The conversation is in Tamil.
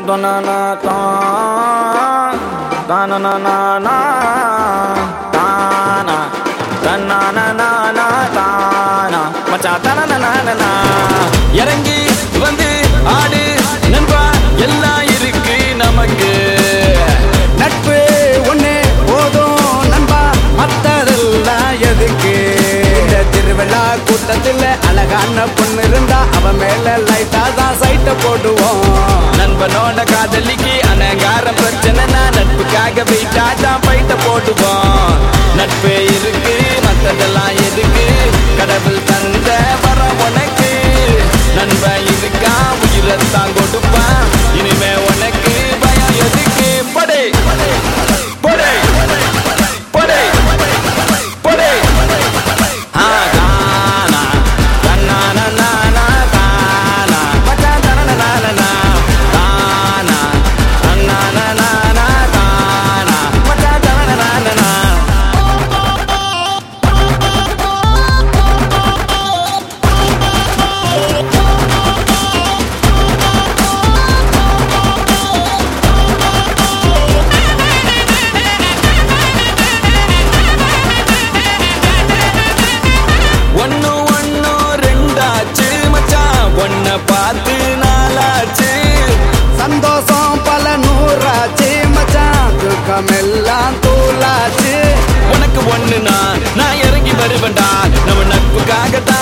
தானனா தான் தானனா தானா தன்னானா தானா மச்சான் தனனா இறங்கி வந்து ஆடு நண்பா எல்லாம் இருக்கு நமக்கு. நட்பு ஒண்ணு போதும் நண்பா மத்ததெல்லாம் எதுக்கு? இந்த திருவிழா கூட்டத்தில் அழகான பொண்ணு இருந்தா அவ மேல லைட்டா தான் சைட்ட போடுவோம். நண்பனோட காதலிக்கு அனகார பிரச்சனை நட்புக்காக வெயிட்டா தான் பைட்ட போடுவோம். நட்பு இருக்கு ஒண்ணுனா நான் இறங்கி வருவேன்டா. நம்ம நட்புக்காகத்தான்